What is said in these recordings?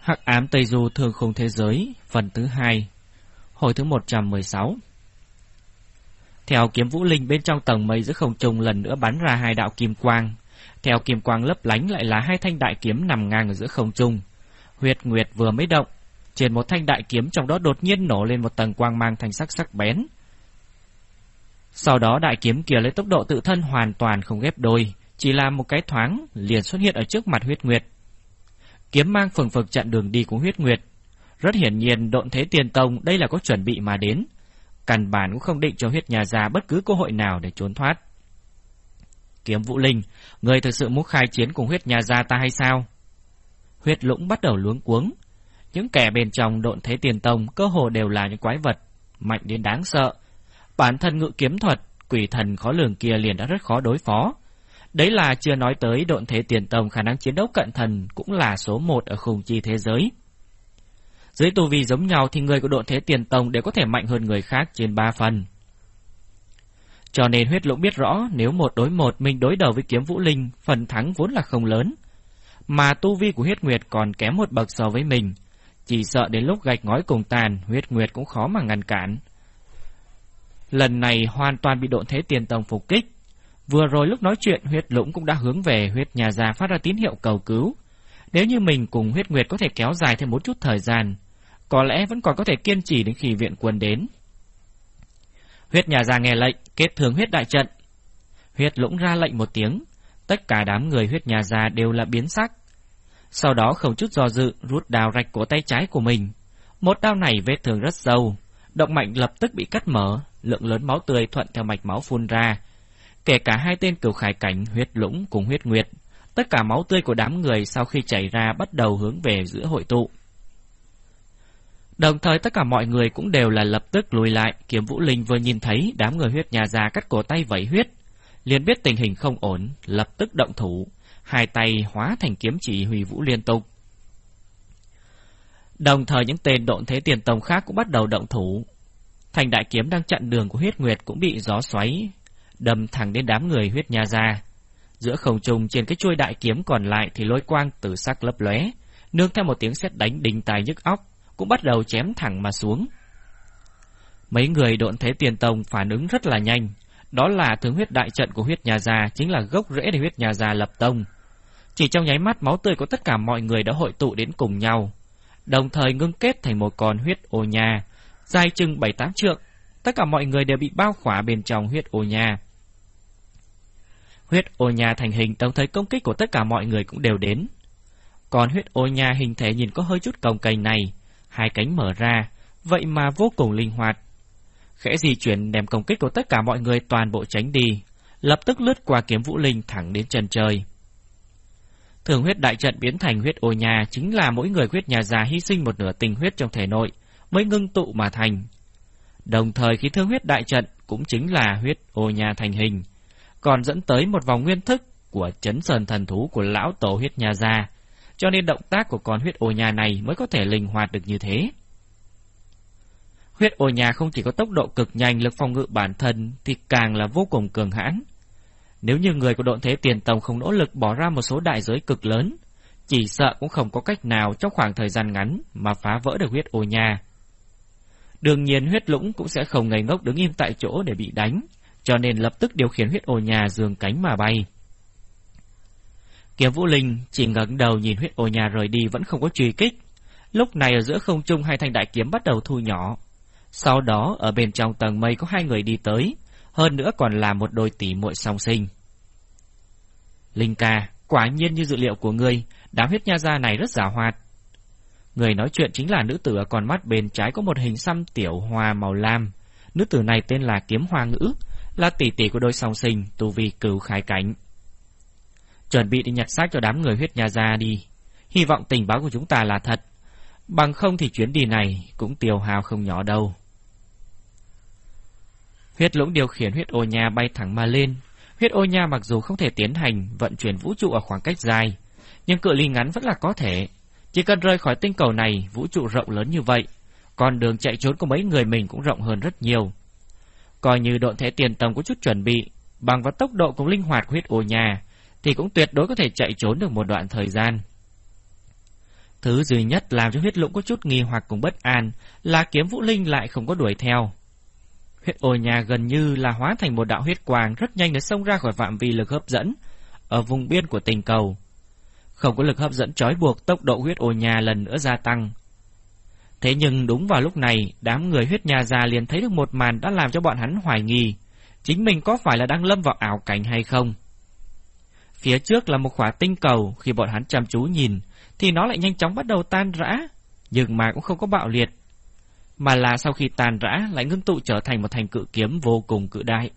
Hắc ám Tây Du Thương Khung Thế Giới, phần thứ hai, hồi thứ 116. Theo kiếm vũ linh bên trong tầng mây giữa không trung lần nữa bắn ra hai đạo kim quang. Theo kim quang lấp lánh lại là hai thanh đại kiếm nằm ngang ở giữa không trung. Huyệt Nguyệt vừa mới động, trên một thanh đại kiếm trong đó đột nhiên nổ lên một tầng quang mang thành sắc sắc bén. Sau đó đại kiếm kia lấy tốc độ tự thân hoàn toàn không ghép đôi, chỉ là một cái thoáng liền xuất hiện ở trước mặt Huyết Nguyệt. Kiếm mang phừng phực chặn đường đi của huyết nguyệt. Rất hiển nhiên độn thế tiền tông đây là có chuẩn bị mà đến. Căn bản cũng không định cho huyết nhà già bất cứ cơ hội nào để trốn thoát. Kiếm Vũ Linh, người thực sự muốn khai chiến cùng huyết nhà già ta hay sao? Huyết lũng bắt đầu luống cuống. Những kẻ bên trong độn thế tiền tông cơ hồ đều là những quái vật, mạnh đến đáng sợ. Bản thân ngự kiếm thuật, quỷ thần khó lường kia liền đã rất khó đối phó. Đấy là chưa nói tới độn thế tiền tông khả năng chiến đấu cận thần cũng là số một ở khung chi thế giới. Dưới tu vi giống nhau thì người của độn thế tiền tông đều có thể mạnh hơn người khác trên ba phần. Cho nên huyết lũng biết rõ nếu một đối một mình đối đầu với kiếm vũ linh, phần thắng vốn là không lớn. Mà tu vi của huyết nguyệt còn kém một bậc so với mình. Chỉ sợ đến lúc gạch ngói cùng tàn, huyết nguyệt cũng khó mà ngăn cản. Lần này hoàn toàn bị độn thế tiền tông phục kích, Vừa rồi lúc nói chuyện, huyết lũng cũng đã hướng về huyết nhà già phát ra tín hiệu cầu cứu. Nếu như mình cùng huyết nguyệt có thể kéo dài thêm một chút thời gian, có lẽ vẫn còn có thể kiên trì đến khi viện quân đến. Huyết nhà già nghe lệnh, kết thường huyết đại trận. Huyết lũng ra lệnh một tiếng, tất cả đám người huyết nhà già đều là biến sắc. Sau đó không chút do dự, rút đào rạch cổ tay trái của mình. Một đao này vết thương rất sâu, động mạnh lập tức bị cắt mở, lượng lớn máu tươi thuận theo mạch máu phun ra, Kể cả hai tên cửu khải cảnh huyết lũng cùng huyết nguyệt, tất cả máu tươi của đám người sau khi chảy ra bắt đầu hướng về giữa hội tụ. Đồng thời tất cả mọi người cũng đều là lập tức lùi lại, kiếm vũ linh vừa nhìn thấy đám người huyết nhà già cắt cổ tay vẩy huyết, liền biết tình hình không ổn, lập tức động thủ, hai tay hóa thành kiếm chỉ hủy vũ liên tục. Đồng thời những tên độn thế tiền tông khác cũng bắt đầu động thủ. Thành đại kiếm đang chặn đường của huyết nguyệt cũng bị gió xoáy đâm thẳng đến đám người huyết nha ra. Giữa không trung trên cái chuôi đại kiếm còn lại thì lôi quang từ sắc lấp lóe, nương theo một tiếng sét đánh đình tai nhức óc, cũng bắt đầu chém thẳng mà xuống. Mấy người độn thế tiền tông phản ứng rất là nhanh, đó là tướng huyết đại trận của huyết nhà già chính là gốc rễ để huyết nhà già lập tông. Chỉ trong nháy mắt máu tươi của tất cả mọi người đã hội tụ đến cùng nhau, đồng thời ngưng kết thành một con huyết ô nha, dài chừng bảy tám trượng. Tất cả mọi người đều bị bao khỏa bên trong huyết ô nha. Huyết ô nha thành hình đồng thời công kích của tất cả mọi người cũng đều đến. Còn huyết ô nha hình thể nhìn có hơi chút cồng cành này, hai cánh mở ra, vậy mà vô cùng linh hoạt. Khẽ di chuyển đem công kích của tất cả mọi người toàn bộ tránh đi, lập tức lướt qua kiếm vũ linh thẳng đến chân trời. Thường huyết đại trận biến thành huyết ô nhà chính là mỗi người huyết nhà già hy sinh một nửa tình huyết trong thể nội, mới ngưng tụ mà thành. Đồng thời khi thương huyết đại trận cũng chính là huyết ô nhà thành hình, còn dẫn tới một vòng nguyên thức của chấn sơn thần thú của lão tổ huyết nhà gia, cho nên động tác của con huyết ô nhà này mới có thể linh hoạt được như thế. Huyết ô nhà không chỉ có tốc độ cực nhanh lực phòng ngự bản thân thì càng là vô cùng cường hãn. Nếu như người của độn thế tiền tông không nỗ lực bỏ ra một số đại giới cực lớn, chỉ sợ cũng không có cách nào trong khoảng thời gian ngắn mà phá vỡ được huyết ô nhà. Đương nhiên huyết lũng cũng sẽ không ngây ngốc đứng im tại chỗ để bị đánh, cho nên lập tức điều khiển huyết ô nhà dường cánh mà bay. Kiếm Vũ Linh chỉ ngẩng đầu nhìn huyết ô nhà rời đi vẫn không có truy kích. Lúc này ở giữa không trung hai thanh đại kiếm bắt đầu thu nhỏ. Sau đó ở bên trong tầng mây có hai người đi tới, hơn nữa còn là một đôi tỷ muội song sinh. Linh ca, quả nhiên như dự liệu của ngươi, đám huyết nha gia này rất giả hoạt. Người nói chuyện chính là nữ tử ở con mắt bên trái có một hình xăm tiểu hoa màu lam. Nữ tử này tên là Kiếm Hoa Ngữ, là tỷ tỷ của đôi song sinh, tu vi cửu khái cảnh. Chuẩn bị đi nhặt xác cho đám người huyết nhà ra đi. Hy vọng tình báo của chúng ta là thật. Bằng không thì chuyến đi này cũng tiêu hao không nhỏ đâu. Huyết lũng điều khiển huyết ô nha bay thẳng mà lên. Huyết ô nha mặc dù không thể tiến hành vận chuyển vũ trụ ở khoảng cách dài, nhưng cự ly ngắn vẫn là có thể. Chỉ cần rời khỏi tinh cầu này, vũ trụ rộng lớn như vậy, con đường chạy trốn của mấy người mình cũng rộng hơn rất nhiều. Coi như độn thể tiền tông có chút chuẩn bị, bằng vào tốc độ cùng linh hoạt huyết ổ nhà, thì cũng tuyệt đối có thể chạy trốn được một đoạn thời gian. Thứ duy nhất làm cho huyết lũng có chút nghi hoặc cùng bất an là kiếm vũ linh lại không có đuổi theo. Huyết ôi nhà gần như là hóa thành một đạo huyết quang rất nhanh để xông ra khỏi phạm vi lực hấp dẫn ở vùng biên của tình cầu. Không có lực hấp dẫn trói buộc tốc độ huyết ôi nhà lần nữa gia tăng. Thế nhưng đúng vào lúc này, đám người huyết nhà già liền thấy được một màn đã làm cho bọn hắn hoài nghi, chính mình có phải là đang lâm vào ảo cảnh hay không. Phía trước là một khỏa tinh cầu, khi bọn hắn chăm chú nhìn, thì nó lại nhanh chóng bắt đầu tan rã, nhưng mà cũng không có bạo liệt, mà là sau khi tàn rã lại ngưng tụ trở thành một thành cự kiếm vô cùng cự đại.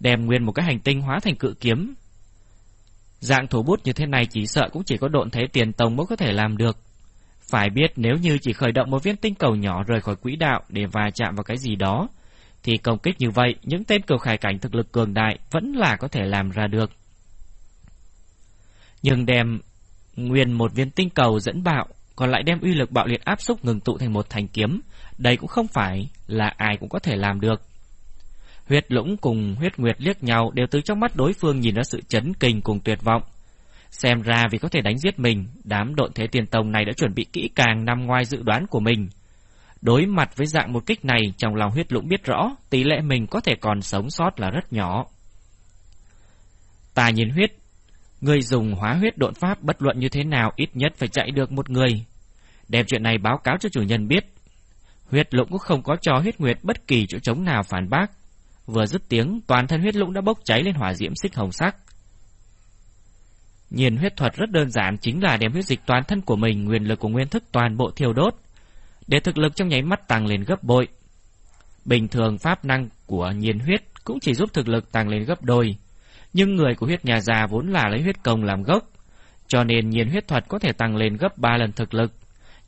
Đem nguyên một cái hành tinh hóa thành cự kiếm. Dạng thủ bút như thế này chỉ sợ cũng chỉ có độn thế tiền tông mới có thể làm được. Phải biết nếu như chỉ khởi động một viên tinh cầu nhỏ rời khỏi quỹ đạo để va chạm vào cái gì đó, thì công kích như vậy, những tên cầu khải cảnh thực lực cường đại vẫn là có thể làm ra được. Nhưng đem nguyên một viên tinh cầu dẫn bạo, còn lại đem uy lực bạo liệt áp xúc ngừng tụ thành một thành kiếm, đây cũng không phải là ai cũng có thể làm được. Huyết Lũng cùng Huyết Nguyệt liếc nhau đều từ trong mắt đối phương nhìn ra sự chấn kinh cùng tuyệt vọng. Xem ra vì có thể đánh giết mình, đám độn thế tiền tông này đã chuẩn bị kỹ càng nằm ngoài dự đoán của mình. Đối mặt với dạng một kích này, trong lòng huyết lũng biết rõ, tỷ lệ mình có thể còn sống sót là rất nhỏ. Tà nhìn huyết, người dùng hóa huyết độn pháp bất luận như thế nào ít nhất phải chạy được một người. Đem chuyện này báo cáo cho chủ nhân biết. Huyết lũng cũng không có cho huyết nguyệt bất kỳ chỗ trống nào phản bác. Vừa dứt tiếng, toàn thân huyết lũng đã bốc cháy lên hỏa diễm xích hồng sắc. Nhìn huyết thuật rất đơn giản chính là đem huyết dịch toàn thân của mình, nguyên lực của nguyên thức toàn bộ thiêu đốt, để thực lực trong nháy mắt tăng lên gấp bội. Bình thường pháp năng của nhiên huyết cũng chỉ giúp thực lực tăng lên gấp đôi, nhưng người của huyết nhà già vốn là lấy huyết công làm gốc, cho nên nhiên huyết thuật có thể tăng lên gấp 3 lần thực lực.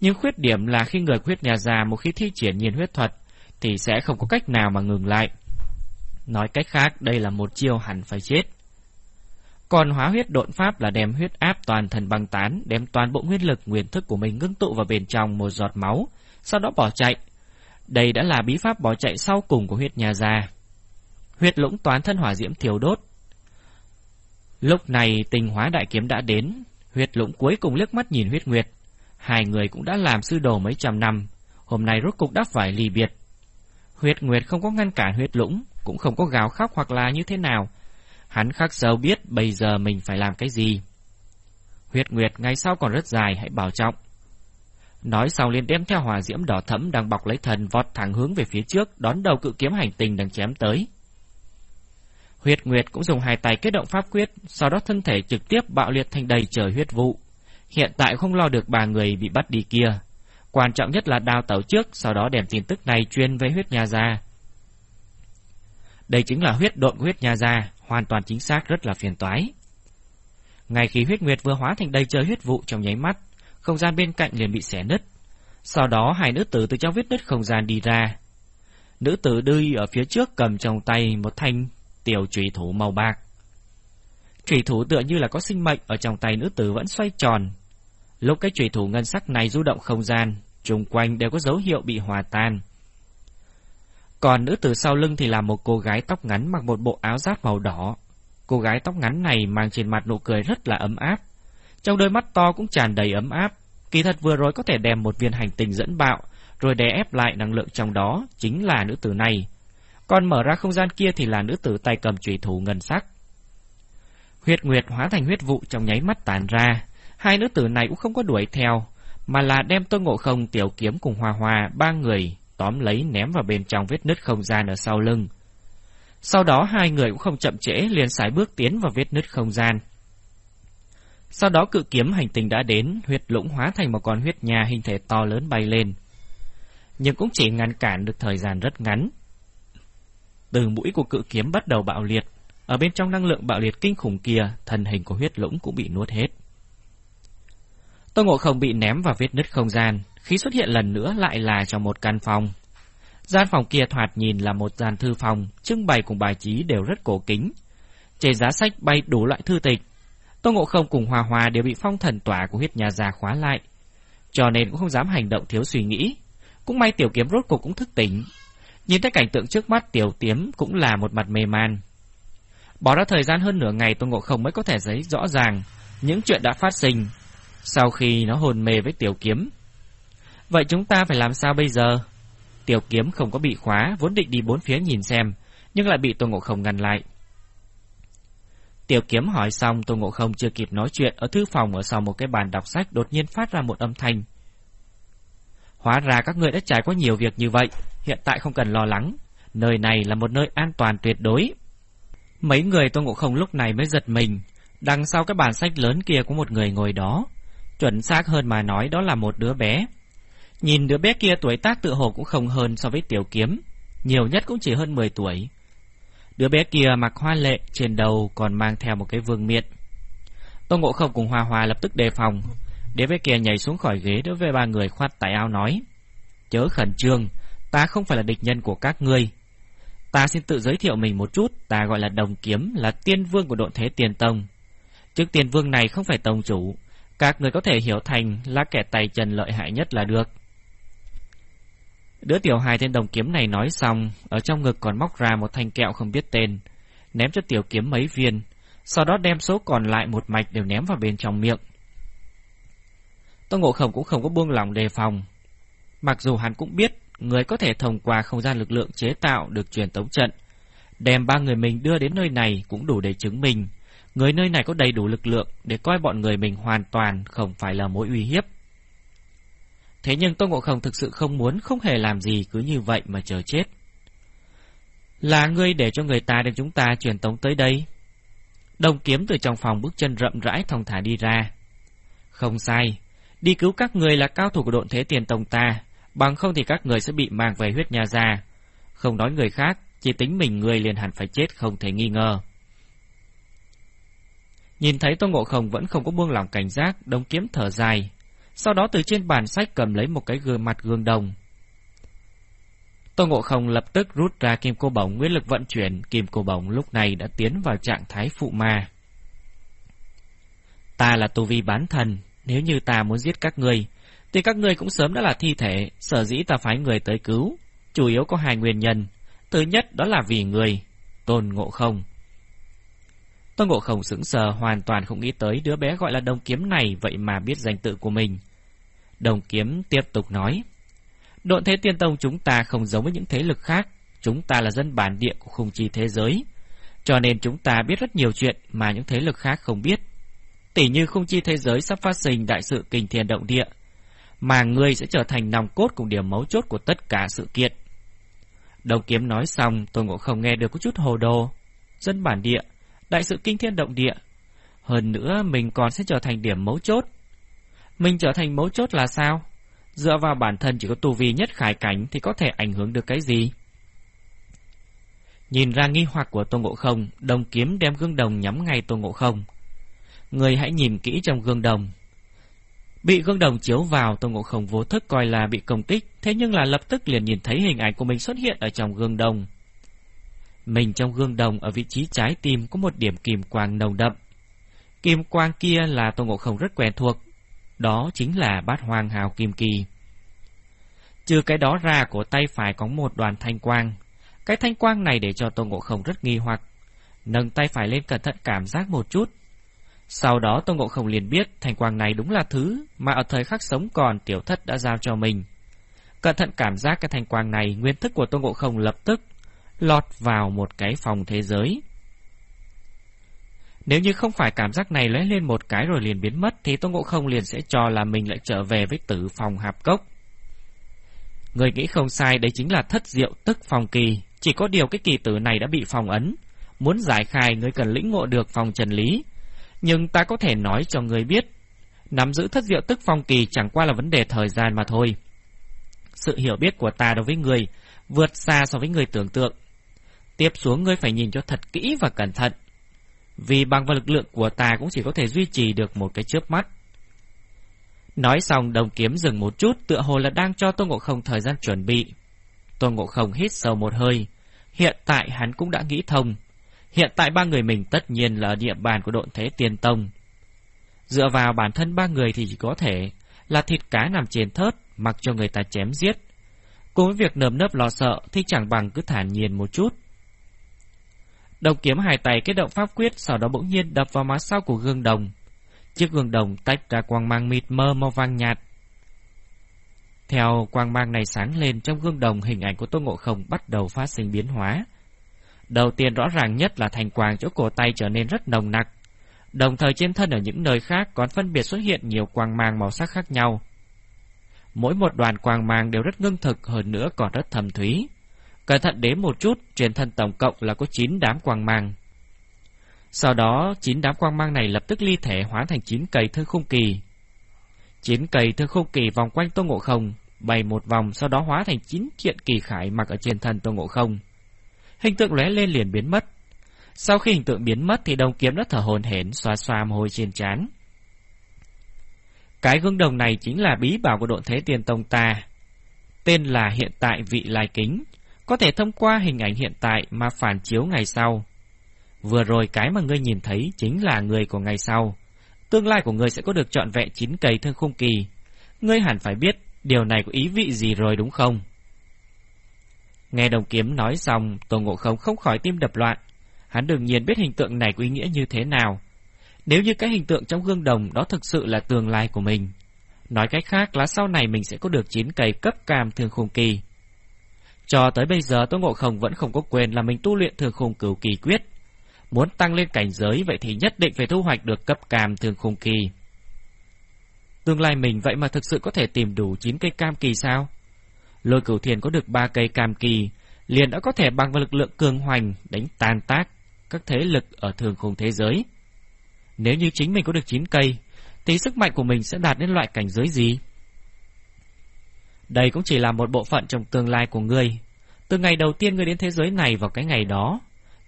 Nhưng khuyết điểm là khi người của huyết nhà già một khi thi triển nhiên huyết thuật thì sẽ không có cách nào mà ngừng lại. Nói cách khác, đây là một chiêu hẳn phải chết. Còn hóa huyết độn pháp là đem huyết áp toàn thân băng tán, đem toàn bộ nguyên lực nguyên thức của mình ngưng tụ vào bên trong một giọt máu, sau đó bỏ chạy. Đây đã là bí pháp bỏ chạy sau cùng của huyết nhà già. Huyết lũng toán thân hỏa diễm thiêu đốt. Lúc này tình hóa đại kiếm đã đến, huyết lũng cuối cùng liếc mắt nhìn huyết nguyệt. Hai người cũng đã làm sư đồ mấy trăm năm, hôm nay rốt cục đã phải ly biệt. Huyết nguyệt không có ngăn cản huyết lũng, cũng không có gào khóc hoặc là như thế nào. Hắn khắc sâu biết bây giờ mình phải làm cái gì. Huyết nguyệt ngày sau còn rất dài, hãy bảo trọng. Nói xong liền đem theo hỏa diễm đỏ thẫm đang bọc lấy thần vọt thẳng hướng về phía trước, đón đầu cự kiếm hành tinh đang chém tới. Huyết Nguyệt cũng dùng hai tay kết động pháp quyết, sau đó thân thể trực tiếp bạo liệt thành đầy trời huyết vụ. Hiện tại không lo được ba người bị bắt đi kia. Quan trọng nhất là đào tẩu trước, sau đó đem tin tức này truyền về huyết nhà gia. Đây chính là huyết độn huyết nhà gia, hoàn toàn chính xác rất là phiền toái. Ngay khi huyết nguyệt vừa hóa thành đầy trời huyết vụ trong nháy mắt, không gian bên cạnh liền bị xẻ nứt. Sau đó hai nữ tử từ trong vết nứt không gian đi ra. Nữ tử đi ở phía trước cầm trong tay một thanh tiểu trùy thủ màu bạc. Trùy thủ tựa như là có sinh mệnh ở trong tay nữ tử vẫn xoay tròn. Lúc cái trùy thủ ngân sắc này du động không gian, trùng quanh đều có dấu hiệu bị hòa tan. Còn nữ tử sau lưng thì là một cô gái tóc ngắn mặc một bộ áo giáp màu đỏ. Cô gái tóc ngắn này mang trên mặt nụ cười rất là ấm áp. Trong đôi mắt to cũng tràn đầy ấm áp. Kỳ thật vừa rồi có thể đem một viên hành tinh dẫn bạo, rồi đè ép lại năng lượng trong đó, chính là nữ tử này. Còn mở ra không gian kia thì là nữ tử tay cầm trùy thủ ngân sắc. Huyết Nguyệt hóa thành huyết vụ trong nháy mắt tàn ra. Hai nữ tử này cũng không có đuổi theo, mà là đem tôi Ngộ Không tiểu kiếm cùng hòa hòa ba người tóm lấy ném vào bên trong vết nứt không gian ở sau lưng. Sau đó hai người cũng không chậm trễ liền sải bước tiến vào vết nứt không gian. Sau đó cự kiếm hành tinh đã đến, huyết lũng hóa thành một con huyết nhà hình thể to lớn bay lên. Nhưng cũng chỉ ngăn cản được thời gian rất ngắn. Từ mũi của cự kiếm bắt đầu bạo liệt, ở bên trong năng lượng bạo liệt kinh khủng kia, thân hình của huyết lũng cũng bị nuốt hết. Tô Ngộ Không bị ném vào vết nứt không gian, khi xuất hiện lần nữa lại là trong một căn phòng. Gian phòng kia thoạt nhìn là một gian thư phòng, trưng bày cùng bài trí đều rất cổ kính. Trên giá sách bay đủ loại thư tịch. Tô Ngộ Không cùng Hòa Hòa đều bị phong thần tỏa của huyết nhà già khóa lại, cho nên cũng không dám hành động thiếu suy nghĩ. Cũng may tiểu kiếm rốt cuộc cũng thức tỉnh. Nhìn thấy cảnh tượng trước mắt tiểu tiếm cũng là một mặt mê man. Bỏ ra thời gian hơn nửa ngày Tô Ngộ Không mới có thể giấy rõ ràng những chuyện đã phát sinh Sau khi nó hồn mê với tiểu kiếm. Vậy chúng ta phải làm sao bây giờ? Tiểu kiếm không có bị khóa, vốn định đi bốn phía nhìn xem, nhưng lại bị Tô Ngộ Không ngăn lại. Tiểu kiếm hỏi xong, Tô Ngộ Không chưa kịp nói chuyện, ở thư phòng ở sau một cái bàn đọc sách đột nhiên phát ra một âm thanh. Hóa ra các ngươi đã trải qua nhiều việc như vậy, hiện tại không cần lo lắng. Nơi này là một nơi an toàn tuyệt đối. Mấy người Tô Ngộ Không lúc này mới giật mình. Đằng sau cái bàn sách lớn kia có một người ngồi đó. Chuẩn xác hơn mà nói đó là một đứa bé. Nhìn đứa bé kia tuổi tác tự hồ cũng không hơn so với tiểu kiếm. Nhiều nhất cũng chỉ hơn 10 tuổi. Đứa bé kia mặc hoa lệ, trên đầu còn mang theo một cái vương miện. Tô Ngộ Không cùng Hoa Hoa lập tức đề phòng. Đứa bé kia nhảy xuống khỏi ghế đối với ba người khoát tay áo nói. Chớ khẩn trương, ta không phải là địch nhân của các ngươi. Ta xin tự giới thiệu mình một chút, ta gọi là Đồng Kiếm, là tiên vương của độn thế tiền tông. Trước tiên vương này không phải tông chủ, các người có thể hiểu thành là kẻ tài trần lợi hại nhất là được. Đứa tiểu hài tên đồng kiếm này nói xong, ở trong ngực còn móc ra một thanh kẹo không biết tên, ném cho tiểu kiếm mấy viên, sau đó đem số còn lại một mạch đều ném vào bên trong miệng. Tô Ngộ Không cũng không có buông lòng đề phòng. Mặc dù hắn cũng biết người có thể thông qua không gian lực lượng chế tạo được truyền tống trận, đem ba người mình đưa đến nơi này cũng đủ để chứng minh người nơi này có đầy đủ lực lượng để coi bọn người mình hoàn toàn không phải là mối uy hiếp. Thế nhưng Tô Ngộ Không thực sự không muốn không hề làm gì cứ như vậy mà chờ chết. Là ngươi để cho người ta đem chúng ta truyền tống tới đây. Đồng kiếm từ trong phòng bước chân rậm rãi thong thả đi ra. Không sai, đi cứu các người là cao thủ của độn thế tiền tông ta, bằng không thì các người sẽ bị mang về huyết nhà ra. Không nói người khác, chỉ tính mình người liền hẳn phải chết không thể nghi ngờ. Nhìn thấy Tô Ngộ Không vẫn không có buông lòng cảnh giác, đồng kiếm thở dài, sau đó từ trên bàn sách cầm lấy một cái gương mặt gương đồng. Tô Ngộ Không lập tức rút ra kim cô bổng nguyên lực vận chuyển, kim cô bổng lúc này đã tiến vào trạng thái phụ ma. Ta là tu vi bán thần, nếu như ta muốn giết các ngươi, thì các ngươi cũng sớm đã là thi thể, sở dĩ ta phái người tới cứu. Chủ yếu có hai nguyên nhân. Thứ nhất đó là vì người, tôn ngộ không. Tôn ngộ không sững sờ hoàn toàn không nghĩ tới đứa bé gọi là đồng kiếm này vậy mà biết danh tự của mình. Đồng kiếm tiếp tục nói. Độn thế tiên tông chúng ta không giống với những thế lực khác. Chúng ta là dân bản địa của khung chi thế giới. Cho nên chúng ta biết rất nhiều chuyện mà những thế lực khác không biết. Tỷ như khung chi thế giới sắp phát sinh đại sự kinh thiên động địa. Mà ngươi sẽ trở thành nòng cốt cùng điểm mấu chốt của tất cả sự kiện. Đồng kiếm nói xong, tôi ngộ không nghe được có chút hồ đồ. Dân bản địa, đại sự kinh thiên động địa. Hơn nữa, mình còn sẽ trở thành điểm mấu chốt. Mình trở thành mấu chốt là sao? Dựa vào bản thân chỉ có tu vi nhất khải cảnh thì có thể ảnh hưởng được cái gì? Nhìn ra nghi hoặc của Tô Ngộ Không, đồng kiếm đem gương đồng nhắm ngay Tô Ngộ Không. Người hãy nhìn kỹ trong gương đồng. Bị gương đồng chiếu vào, Tô Ngộ Không vô thức coi là bị công kích, thế nhưng là lập tức liền nhìn thấy hình ảnh của mình xuất hiện ở trong gương đồng. Mình trong gương đồng ở vị trí trái tim có một điểm kim quang nồng đậm. Kim quang kia là Tô Ngộ Không rất quen thuộc, đó chính là bát hoàng hào kim kỳ. Trừ cái đó ra của tay phải có một đoàn thanh quang. Cái thanh quang này để cho Tô Ngộ Không rất nghi hoặc. Nâng tay phải lên cẩn thận cảm giác một chút. Sau đó Tô Ngộ Không liền biết thanh quang này đúng là thứ mà ở thời khắc sống còn tiểu thất đã giao cho mình. Cẩn thận cảm giác cái thanh quang này, nguyên thức của Tô Ngộ Không lập tức lọt vào một cái phòng thế giới. Nếu như không phải cảm giác này lóe lên một cái rồi liền biến mất thì Tô Ngộ Không liền sẽ cho là mình lại trở về với tử phòng hạp cốc. Người nghĩ không sai đấy chính là thất diệu tức phòng kỳ, chỉ có điều cái kỳ tử này đã bị phòng ấn. Muốn giải khai người cần lĩnh ngộ được phòng trần lý. Nhưng ta có thể nói cho người biết, nắm giữ thất diệu tức phong kỳ chẳng qua là vấn đề thời gian mà thôi. Sự hiểu biết của ta đối với người vượt xa so với người tưởng tượng. Tiếp xuống ngươi phải nhìn cho thật kỹ và cẩn thận. Vì bằng vào lực lượng của ta cũng chỉ có thể duy trì được một cái chớp mắt. Nói xong, đồng kiếm dừng một chút, tựa hồ là đang cho Tô Ngộ Không thời gian chuẩn bị. Tô Ngộ Không hít sâu một hơi. Hiện tại hắn cũng đã nghĩ thông. Hiện tại ba người mình tất nhiên là địa bàn của độn thế tiên tông. Dựa vào bản thân ba người thì chỉ có thể là thịt cá nằm trên thớt, mặc cho người ta chém giết. Cùng với việc nơm nớp lo sợ thì chẳng bằng cứ thản nhiên một chút. Đồng kiếm hai tay kết động pháp quyết, sau đó bỗng nhiên đập vào má sau của gương đồng. Chiếc gương đồng tách ra quang mang mịt mơ màu vàng nhạt. Theo quang mang này sáng lên, trong gương đồng hình ảnh của Tô Ngộ Không bắt đầu phát sinh biến hóa. Đầu tiên rõ ràng nhất là thành quang chỗ cổ tay trở nên rất nồng nặc. Đồng thời trên thân ở những nơi khác còn phân biệt xuất hiện nhiều quang mang màu sắc khác nhau. Mỗi một đoàn quang mang đều rất ngưng thực, hơn nữa còn rất thầm thúy. Cẩn thận đếm một chút, trên thân tổng cộng là có 9 đám quang mang. Sau đó, 9 đám quang mang này lập tức ly thể hóa thành 9 cây thư khung kỳ. 9 cây thư khung kỳ vòng quanh Tô Ngộ Không, bày một vòng sau đó hóa thành 9 kiện kỳ khải mặc ở trên thân Tô Ngộ Không. Hình tượng lóe lên liền biến mất. Sau khi hình tượng biến mất thì đồng kiếm đã thở hồn hển xoa xoa mồ hôi trên trán. Cái gương đồng này chính là bí bảo của độn thế tiền tông ta. Tên là hiện tại vị lai kính, có thể thông qua hình ảnh hiện tại mà phản chiếu ngày sau. Vừa rồi cái mà ngươi nhìn thấy chính là người của ngày sau. Tương lai của ngươi sẽ có được trọn vẹn chín cây thương khung kỳ. Ngươi hẳn phải biết điều này có ý vị gì rồi đúng không? Nghe đồng kiếm nói xong, Tô Ngộ Không không khỏi tim đập loạn. Hắn đương nhiên biết hình tượng này có ý nghĩa như thế nào. Nếu như cái hình tượng trong gương đồng đó thực sự là tương lai của mình. Nói cách khác là sau này mình sẽ có được chín cây cấp cam thương khung kỳ. Cho tới bây giờ Tô Ngộ Không vẫn không có quên là mình tu luyện thường khung cửu kỳ quyết. Muốn tăng lên cảnh giới vậy thì nhất định phải thu hoạch được cấp cam thường khung kỳ. Tương lai mình vậy mà thực sự có thể tìm đủ 9 cây cam kỳ sao? Lôi cửu thiền có được 3 cây cam kỳ, liền đã có thể bằng vào lực lượng cường hoành đánh tan tác các thế lực ở thường khung thế giới. Nếu như chính mình có được 9 cây, thì sức mạnh của mình sẽ đạt đến loại cảnh giới gì? Đây cũng chỉ là một bộ phận trong tương lai của ngươi. Từ ngày đầu tiên ngươi đến thế giới này vào cái ngày đó,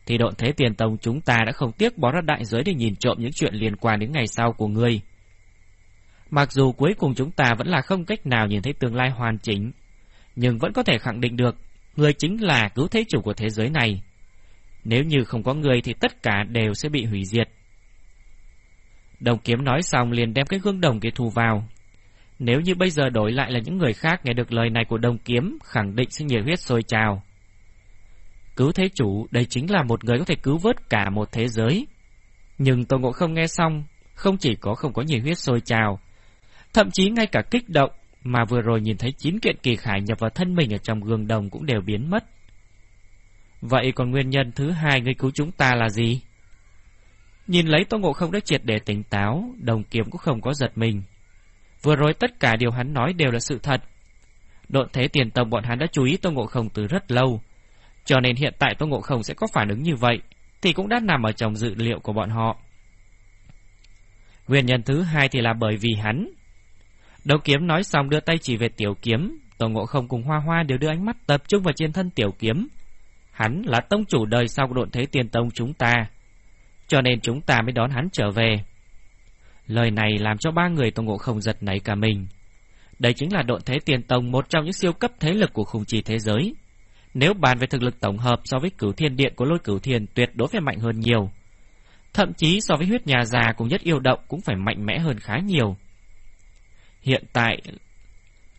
thì độn thế tiền tông chúng ta đã không tiếc bỏ ra đại giới để nhìn trộm những chuyện liên quan đến ngày sau của ngươi. Mặc dù cuối cùng chúng ta vẫn là không cách nào nhìn thấy tương lai hoàn chỉnh, nhưng vẫn có thể khẳng định được ngươi chính là cứu thế chủ của thế giới này. Nếu như không có ngươi thì tất cả đều sẽ bị hủy diệt. Đồng kiếm nói xong liền đem cái gương đồng kia thu vào. Nếu như bây giờ đổi lại là những người khác nghe được lời này của đồng kiếm, khẳng định sẽ nhiệt huyết sôi trào. Cứu thế chủ, đây chính là một người có thể cứu vớt cả một thế giới. Nhưng Tô Ngộ không nghe xong, không chỉ có không có nhiệt huyết sôi trào, thậm chí ngay cả kích động mà vừa rồi nhìn thấy chín kiện kỳ khải nhập vào thân mình ở trong gương đồng cũng đều biến mất. Vậy còn nguyên nhân thứ hai ngươi cứu chúng ta là gì? Nhìn lấy Tô Ngộ không đã triệt để tỉnh táo, đồng kiếm cũng không có giật mình. Vừa rồi tất cả điều hắn nói đều là sự thật. Độn thế tiền tông bọn hắn đã chú ý Tô Ngộ không từ rất lâu, cho nên hiện tại Tô Ngộ không sẽ có phản ứng như vậy, thì cũng đã nằm ở trong dự liệu của bọn họ. Nguyên nhân thứ hai thì là bởi vì hắn. Đầu kiếm nói xong đưa tay chỉ về tiểu kiếm, Tô Ngộ không cùng Hoa Hoa đều đưa ánh mắt tập trung vào trên thân tiểu kiếm. Hắn là tông chủ đời sau của độn thế tiền tông chúng ta, cho nên chúng ta mới đón hắn trở về. Lời này làm cho ba người Tô Ngộ không giật nảy cả mình. Đây chính là độn thế tiền tông một trong những siêu cấp thế lực của khung trì thế giới. Nếu bàn về thực lực tổng hợp so với cửu thiên điện của lôi cửu thiên tuyệt đối phải mạnh hơn nhiều. Thậm chí so với huyết nhà già cùng nhất yêu động cũng phải mạnh mẽ hơn khá nhiều. Hiện tại,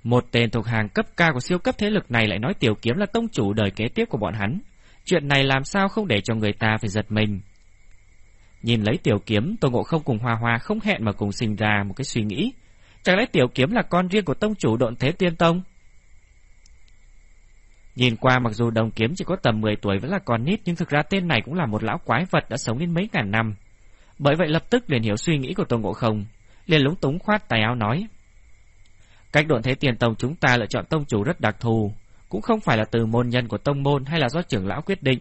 một tên thuộc hàng cấp cao của siêu cấp thế lực này lại nói tiểu kiếm là tông chủ đời kế tiếp của bọn hắn. Chuyện này làm sao không để cho người ta phải giật mình. Nhìn lấy tiểu kiếm, Tô Ngộ không cùng Hoa Hoa không hẹn mà cùng sinh ra một cái suy nghĩ. Chẳng lẽ tiểu kiếm là con riêng của tông chủ độn thế tiên tông? Nhìn qua mặc dù đồng kiếm chỉ có tầm 10 tuổi vẫn là con nít nhưng thực ra tên này cũng là một lão quái vật đã sống đến mấy ngàn năm. Bởi vậy lập tức liền hiểu suy nghĩ của Tô Ngộ Không, liền lúng túng khoát tay áo nói. Cách độn thế tiền tông chúng ta lựa chọn tông chủ rất đặc thù, cũng không phải là từ môn nhân của tông môn hay là do trưởng lão quyết định,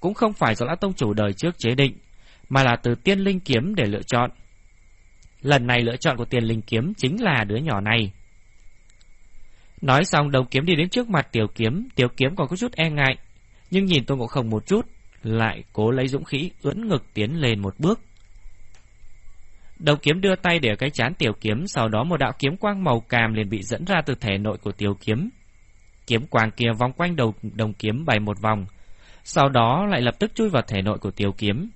cũng không phải do lão tông chủ đời trước chế định, mà là từ tiên linh kiếm để lựa chọn. Lần này lựa chọn của tiên linh kiếm chính là đứa nhỏ này. Nói xong đồng kiếm đi đến trước mặt tiểu kiếm, tiểu kiếm còn có chút e ngại, nhưng nhìn Tôn Ngộ Không một chút, lại cố lấy dũng khí ưỡn ngực tiến lên một bước. Đồng kiếm đưa tay để cái chán tiểu kiếm, sau đó một đạo kiếm quang màu cam liền bị dẫn ra từ thể nội của tiểu kiếm. Kiếm quang kia vòng quanh đầu đồng kiếm bày một vòng, sau đó lại lập tức chui vào thể nội của tiểu kiếm.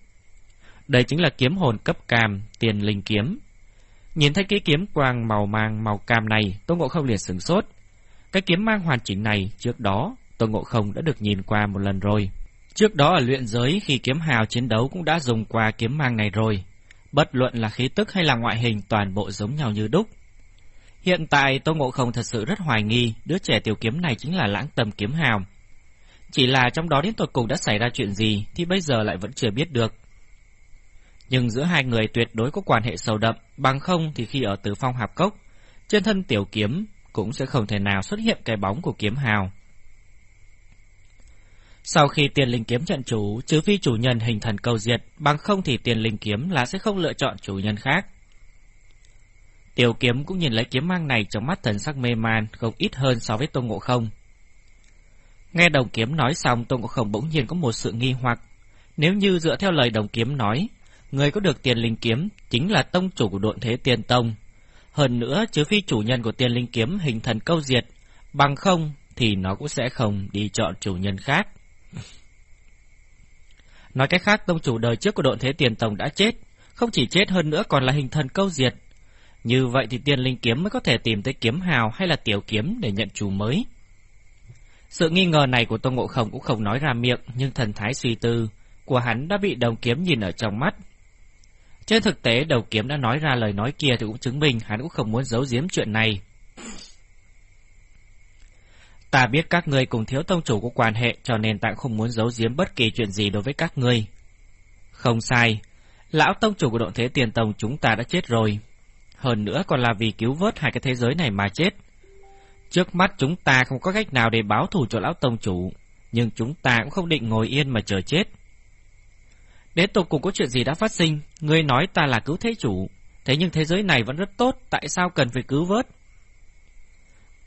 Đây chính là kiếm hồn cấp cam, tiền linh kiếm. Nhìn thấy cái kiếm quang màu mang màu cam này, Tô Ngộ Không liền sửng sốt. Cái kiếm mang hoàn chỉnh này, trước đó, Tô Ngộ Không đã được nhìn qua một lần rồi. Trước đó ở luyện giới khi kiếm hào chiến đấu cũng đã dùng qua kiếm mang này rồi. Bất luận là khí tức hay là ngoại hình toàn bộ giống nhau như đúc. Hiện tại Tô Ngộ Không thật sự rất hoài nghi đứa trẻ tiểu kiếm này chính là lãng tầm kiếm hào. Chỉ là trong đó đến tuột cùng đã xảy ra chuyện gì thì bây giờ lại vẫn chưa biết được. Nhưng giữa hai người tuyệt đối có quan hệ sâu đậm, bằng không thì khi ở Tử Phong Hạp Cốc, trên thân tiểu kiếm cũng sẽ không thể nào xuất hiện cái bóng của kiếm hào. Sau khi tiền linh kiếm trận chủ, trừ phi chủ nhân hình thần câu diệt, bằng không thì tiền linh kiếm là sẽ không lựa chọn chủ nhân khác. Tiểu kiếm cũng nhìn lấy kiếm mang này trong mắt thần sắc mê man, không ít hơn so với Tôn Ngộ Không. Nghe đồng kiếm nói xong, Tôn Ngộ Không bỗng nhiên có một sự nghi hoặc. Nếu như dựa theo lời đồng kiếm nói, người có được tiền linh kiếm chính là tông chủ của độn thế tiền tông. Hơn nữa, trừ phi chủ nhân của tiền linh kiếm hình thần câu diệt, bằng không thì nó cũng sẽ không đi chọn chủ nhân khác. Nói cách khác, tông chủ đời trước của độn thế tiền tông đã chết, không chỉ chết hơn nữa còn là hình thần câu diệt. Như vậy thì tiền linh kiếm mới có thể tìm tới kiếm hào hay là tiểu kiếm để nhận chủ mới. Sự nghi ngờ này của Tô Ngộ Không cũng không nói ra miệng, nhưng thần thái suy tư của hắn đã bị đồng kiếm nhìn ở trong mắt. Trên thực tế, đầu kiếm đã nói ra lời nói kia thì cũng chứng minh hắn cũng không muốn giấu giếm chuyện này. Ta biết các ngươi cùng thiếu tông chủ có quan hệ cho nên ta không muốn giấu giếm bất kỳ chuyện gì đối với các ngươi. Không sai, lão tông chủ của độn thế tiền tông chúng ta đã chết rồi. Hơn nữa còn là vì cứu vớt hai cái thế giới này mà chết. Trước mắt chúng ta không có cách nào để báo thù cho lão tông chủ, nhưng chúng ta cũng không định ngồi yên mà chờ chết. Đến tục cùng có chuyện gì đã phát sinh, ngươi nói ta là cứu thế chủ, thế nhưng thế giới này vẫn rất tốt, tại sao cần phải cứu vớt?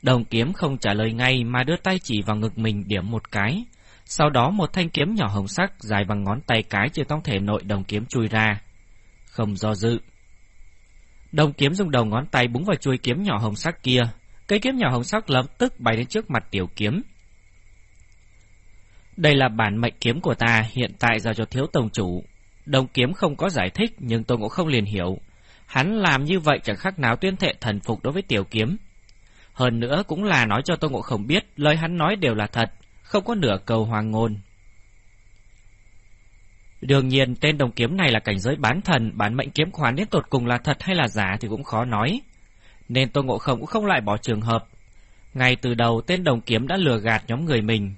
Đồng kiếm không trả lời ngay mà đưa tay chỉ vào ngực mình điểm một cái. Sau đó một thanh kiếm nhỏ hồng sắc dài bằng ngón tay cái trên trong thể nội đồng kiếm chui ra. Không do dự. Đồng kiếm dùng đầu ngón tay búng vào chuôi kiếm nhỏ hồng sắc kia. Cây kiếm nhỏ hồng sắc lập tức bay đến trước mặt tiểu kiếm. Đây là bản mệnh kiếm của ta hiện tại giao cho thiếu tổng chủ. Đồng kiếm không có giải thích nhưng tôi cũng không liền hiểu. Hắn làm như vậy chẳng khác nào tuyên thệ thần phục đối với tiểu kiếm. Hơn nữa cũng là nói cho Tô Ngộ Không biết lời hắn nói đều là thật, không có nửa câu hoàng ngôn. Đương nhiên, tên đồng kiếm này là cảnh giới bán thần, bán mệnh kiếm khoán đến tột cùng là thật hay là giả thì cũng khó nói. Nên Tô Ngộ Không cũng không lại bỏ trường hợp. Ngay từ đầu, tên đồng kiếm đã lừa gạt nhóm người mình.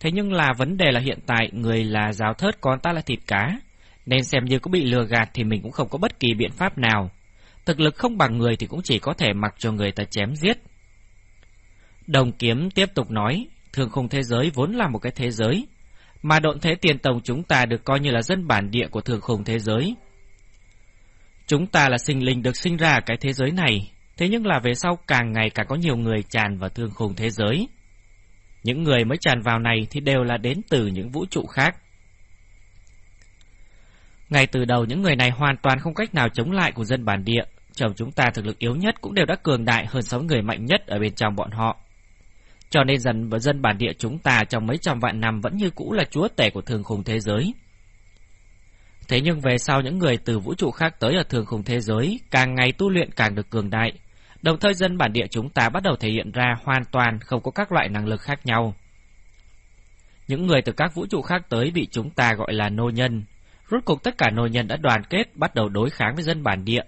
Thế nhưng là vấn đề là hiện tại người là giáo thớt còn ta là thịt cá. Nên xem như có bị lừa gạt thì mình cũng không có bất kỳ biện pháp nào. Thực lực không bằng người thì cũng chỉ có thể mặc cho người ta chém giết. Đồng kiếm tiếp tục nói, thường không thế giới vốn là một cái thế giới, mà độn thế tiền tổng chúng ta được coi như là dân bản địa của thường khung thế giới. Chúng ta là sinh linh được sinh ra ở cái thế giới này, thế nhưng là về sau càng ngày càng có nhiều người tràn vào thương khung thế giới. Những người mới tràn vào này thì đều là đến từ những vũ trụ khác. Ngay từ đầu những người này hoàn toàn không cách nào chống lại của dân bản địa, chồng chúng ta thực lực yếu nhất cũng đều đã cường đại hơn sáu người mạnh nhất ở bên trong bọn họ. Cho nên dần và dân bản địa chúng ta trong mấy trăm vạn năm vẫn như cũ là chúa tể của thường khung thế giới. Thế nhưng về sau những người từ vũ trụ khác tới ở thường khung thế giới càng ngày tu luyện càng được cường đại. Đồng thời dân bản địa chúng ta bắt đầu thể hiện ra hoàn toàn không có các loại năng lực khác nhau. Những người từ các vũ trụ khác tới bị chúng ta gọi là nô nhân. Rốt cuộc tất cả nô nhân đã đoàn kết bắt đầu đối kháng với dân bản địa,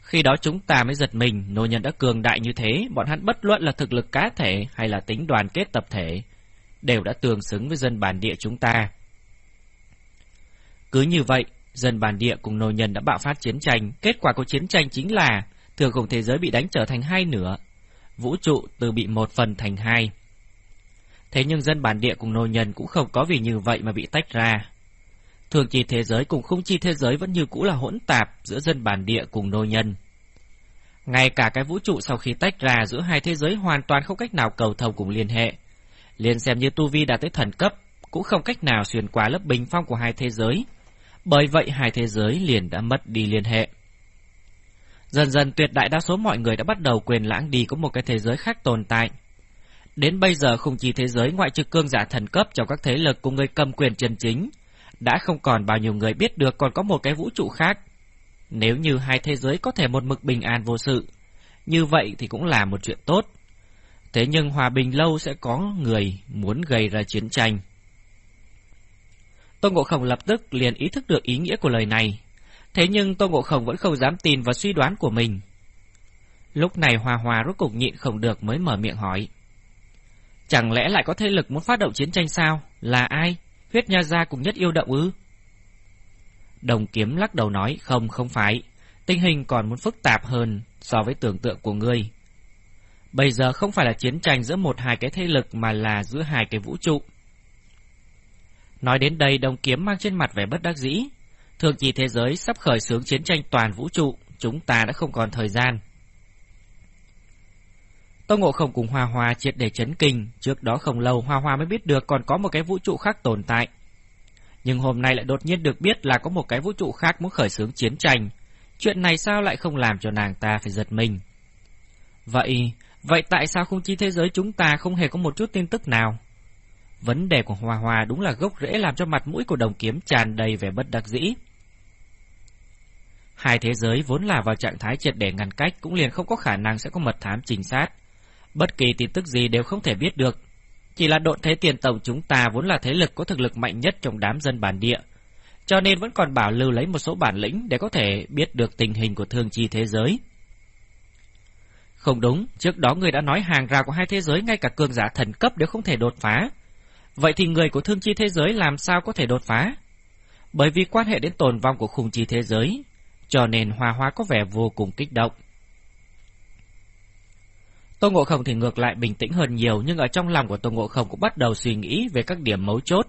khi đó chúng ta mới giật mình, nô nhân đã cường đại như thế, bọn hắn bất luận là thực lực cá thể hay là tính đoàn kết tập thể, đều đã tương xứng với dân bản địa chúng ta. Cứ như vậy, dân bản địa cùng nô nhân đã bạo phát chiến tranh, kết quả của chiến tranh chính là thường cùng thế giới bị đánh trở thành hai nửa, vũ trụ từ bị một phần thành hai. Thế nhưng dân bản địa cùng nô nhân cũng không có vì như vậy mà bị tách ra. Thường chi thế giới cùng không chi thế giới vẫn như cũ là hỗn tạp giữa dân bản địa cùng nô nhân. Ngay cả cái vũ trụ sau khi tách ra giữa hai thế giới hoàn toàn không cách nào cầu thông cùng liên hệ. Liên xem như Tu Vi đã tới thần cấp, cũng không cách nào xuyên qua lớp bình phong của hai thế giới. Bởi vậy hai thế giới liền đã mất đi liên hệ. Dần dần tuyệt đại đa số mọi người đã bắt đầu quên lãng đi có một cái thế giới khác tồn tại. Đến bây giờ không chỉ thế giới ngoại trừ cương giả thần cấp trong các thế lực của người cầm quyền chân chính, đã không còn bao nhiêu người biết được còn có một cái vũ trụ khác. Nếu như hai thế giới có thể một mực bình an vô sự, như vậy thì cũng là một chuyện tốt. Thế nhưng hòa bình lâu sẽ có người muốn gây ra chiến tranh. Tôn Ngộ Không lập tức liền ý thức được ý nghĩa của lời này. Thế nhưng Tô Ngộ Không vẫn không dám tin vào suy đoán của mình. Lúc này hòa hòa rốt cục nhịn không được mới mở miệng hỏi. Chẳng lẽ lại có thế lực muốn phát động chiến tranh sao? Là ai? Huyết Nha Gia cùng nhất yêu động ư? Đồng kiếm lắc đầu nói, không, không phải. Tình hình còn muốn phức tạp hơn so với tưởng tượng của ngươi. Bây giờ không phải là chiến tranh giữa một hai cái thế lực mà là giữa hai cái vũ trụ. Nói đến đây đồng kiếm mang trên mặt vẻ bất đắc dĩ. Thường chỉ thế giới sắp khởi xướng chiến tranh toàn vũ trụ, chúng ta đã không còn thời gian. Tông Ngộ Không cùng Hoa Hoa triệt để chấn kinh, trước đó không lâu Hoa Hoa mới biết được còn có một cái vũ trụ khác tồn tại. Nhưng hôm nay lại đột nhiên được biết là có một cái vũ trụ khác muốn khởi xướng chiến tranh. Chuyện này sao lại không làm cho nàng ta phải giật mình? Vậy, vậy tại sao không chi thế giới chúng ta không hề có một chút tin tức nào? Vấn đề của Hoa Hoa đúng là gốc rễ làm cho mặt mũi của đồng kiếm tràn đầy vẻ bất đắc dĩ. Hai thế giới vốn là vào trạng thái triệt để ngăn cách cũng liền không có khả năng sẽ có mật thám trình sát. Bất kỳ tin tức gì đều không thể biết được. Chỉ là độn thế tiền tổng chúng ta vốn là thế lực có thực lực mạnh nhất trong đám dân bản địa. Cho nên vẫn còn bảo lưu lấy một số bản lĩnh để có thể biết được tình hình của thương chi thế giới. Không đúng, trước đó người đã nói hàng rào của hai thế giới ngay cả cường giả thần cấp đều không thể đột phá. Vậy thì người của thương chi thế giới làm sao có thể đột phá? Bởi vì quan hệ đến tồn vong của khung chi thế giới, cho nên Hoa Hoa có vẻ vô cùng kích động. Tô Ngộ Không thì ngược lại bình tĩnh hơn nhiều, nhưng ở trong lòng của Tô Ngộ Không cũng bắt đầu suy nghĩ về các điểm mấu chốt.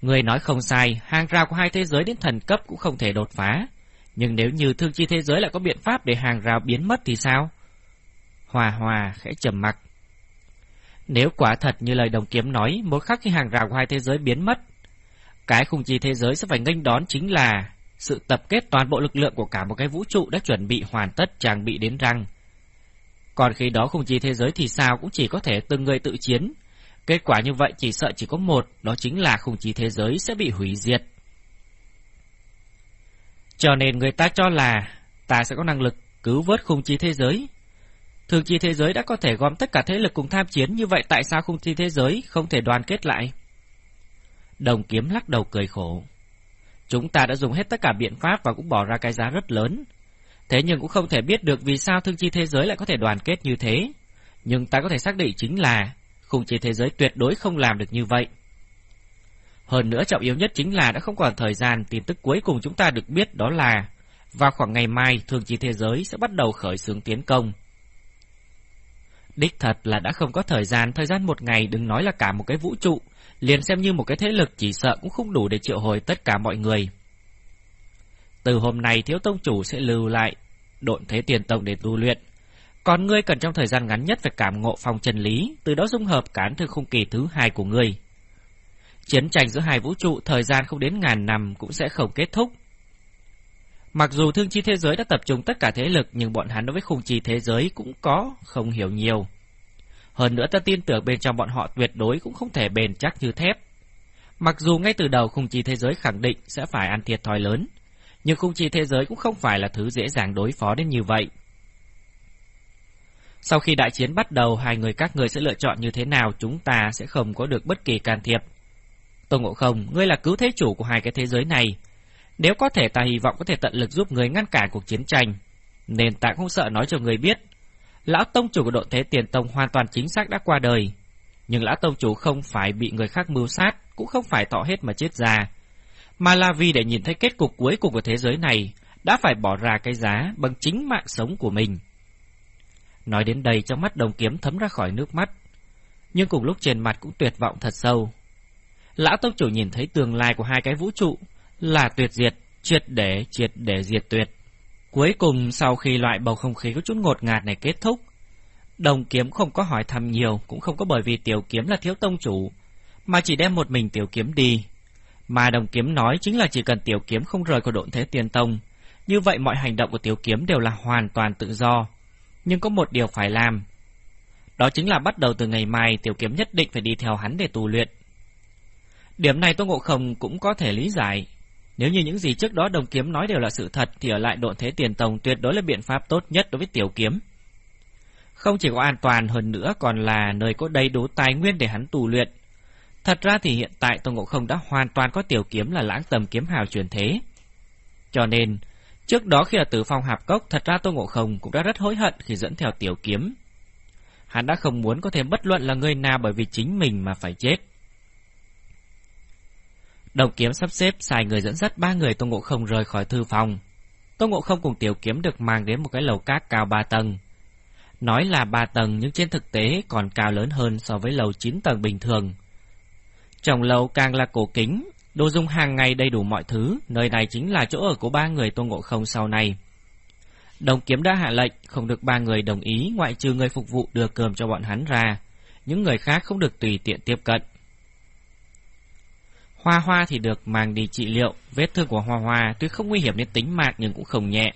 Người nói không sai, hàng rào của hai thế giới đến thần cấp cũng không thể đột phá. Nhưng nếu như thương chi thế giới lại có biện pháp để hàng rào biến mất thì sao? Hòa hòa khẽ trầm mặc. Nếu quả thật như lời đồng kiếm nói, một khắc khi hàng rào hai thế giới biến mất, cái khung chi thế giới sẽ phải nghênh đón chính là sự tập kết toàn bộ lực lượng của cả một cái vũ trụ đã chuẩn bị hoàn tất trang bị đến răng. Còn khi đó khung chi thế giới thì sao cũng chỉ có thể từng người tự chiến. Kết quả như vậy chỉ sợ chỉ có một, đó chính là khung chi thế giới sẽ bị hủy diệt. Cho nên người ta cho là ta sẽ có năng lực cứu vớt khung chi thế giới. Thường chi thế giới đã có thể gom tất cả thế lực cùng tham chiến, như vậy tại sao không chi thế giới không thể đoàn kết lại? Đồng kiếm lắc đầu cười khổ. Chúng ta đã dùng hết tất cả biện pháp và cũng bỏ ra cái giá rất lớn. Thế nhưng cũng không thể biết được vì sao thương chi thế giới lại có thể đoàn kết như thế. Nhưng ta có thể xác định chính là khung chi thế giới tuyệt đối không làm được như vậy. Hơn nữa trọng yếu nhất chính là đã không còn thời gian, tin tức cuối cùng chúng ta được biết đó là vào khoảng ngày mai thương chi thế giới sẽ bắt đầu khởi xướng tiến công. Đích thật là đã không có thời gian, thời gian một ngày đừng nói là cả một cái vũ trụ, liền xem như một cái thế lực chỉ sợ cũng không đủ để triệu hồi tất cả mọi người. Từ hôm nay thiếu tông chủ sẽ lưu lại độn thế tiền tông để tu luyện. Còn ngươi cần trong thời gian ngắn nhất phải cảm ngộ phong chân lý, từ đó dung hợp cán thư khung kỳ thứ hai của ngươi. Chiến tranh giữa hai vũ trụ thời gian không đến ngàn năm cũng sẽ không kết thúc. Mặc dù thương chi thế giới đã tập trung tất cả thế lực nhưng bọn hắn đối với khung chi thế giới cũng có không hiểu nhiều. Hơn nữa ta tin tưởng bên trong bọn họ tuyệt đối cũng không thể bền chắc như thép. Mặc dù ngay từ đầu khung chi thế giới khẳng định sẽ phải ăn thiệt thòi lớn, nhưng khung chi thế giới cũng không phải là thứ dễ dàng đối phó đến như vậy. Sau khi đại chiến bắt đầu, hai người các người sẽ lựa chọn như thế nào chúng ta sẽ không có được bất kỳ can thiệp. Tô Ngộ Không, ngươi là cứu thế chủ của hai cái thế giới này. Nếu có thể ta hy vọng có thể tận lực giúp người ngăn cản cuộc chiến tranh. Nên ta không sợ nói cho người biết. Lão Tông chủ của độ thế tiền tông hoàn toàn chính xác đã qua đời. Nhưng Lão Tông chủ không phải bị người khác mưu sát, cũng không phải tỏ hết mà chết già. Mà là vì để nhìn thấy kết cục cuối cùng của thế giới này, đã phải bỏ ra cái giá bằng chính mạng sống của mình. Nói đến đây trong mắt đồng kiếm thấm ra khỏi nước mắt. Nhưng cùng lúc trên mặt cũng tuyệt vọng thật sâu. Lão Tông Chủ nhìn thấy tương lai của hai cái vũ trụ là tuyệt diệt, triệt để, triệt để diệt tuyệt. Cuối cùng sau khi loại bầu không khí có chút ngột ngạt này kết thúc, đồng kiếm không có hỏi thăm nhiều, cũng không có bởi vì tiểu kiếm là thiếu tông chủ, mà chỉ đem một mình tiểu kiếm đi. Mà đồng kiếm nói chính là chỉ cần tiểu kiếm không rời khỏi độn thế tiền tông, như vậy mọi hành động của tiểu kiếm đều là hoàn toàn tự do. Nhưng có một điều phải làm, đó chính là bắt đầu từ ngày mai tiểu kiếm nhất định phải đi theo hắn để tu luyện. Điểm này Tô Ngộ Không cũng có thể lý giải. Nếu như những gì trước đó đồng kiếm nói đều là sự thật thì ở lại độn thế tiền tông tuyệt đối là biện pháp tốt nhất đối với tiểu kiếm. Không chỉ có an toàn hơn nữa còn là nơi có đầy đủ tài nguyên để hắn tu luyện. Thật ra thì hiện tại Tô Ngộ Không đã hoàn toàn có tiểu kiếm là lãng tầm kiếm hào truyền thế. Cho nên, trước đó khi là tử phong hạp cốc, thật ra Tô Ngộ Không cũng đã rất hối hận khi dẫn theo tiểu kiếm. Hắn đã không muốn có thể bất luận là người nào bởi vì chính mình mà phải chết. Đồng kiếm sắp xếp xài người dẫn dắt ba người Tô Ngộ Không rời khỏi thư phòng. Tô Ngộ Không cùng tiểu kiếm được mang đến một cái lầu cát cao ba tầng. Nói là ba tầng nhưng trên thực tế còn cao lớn hơn so với lầu 9 tầng bình thường. Trong lầu càng là cổ kính, đồ dùng hàng ngày đầy đủ mọi thứ, nơi này chính là chỗ ở của ba người Tô Ngộ Không sau này. Đồng kiếm đã hạ lệnh, không được ba người đồng ý ngoại trừ người phục vụ đưa cơm cho bọn hắn ra. Những người khác không được tùy tiện tiếp cận. Hoa hoa thì được mang đi trị liệu, vết thương của hoa hoa tuy không nguy hiểm đến tính mạng nhưng cũng không nhẹ.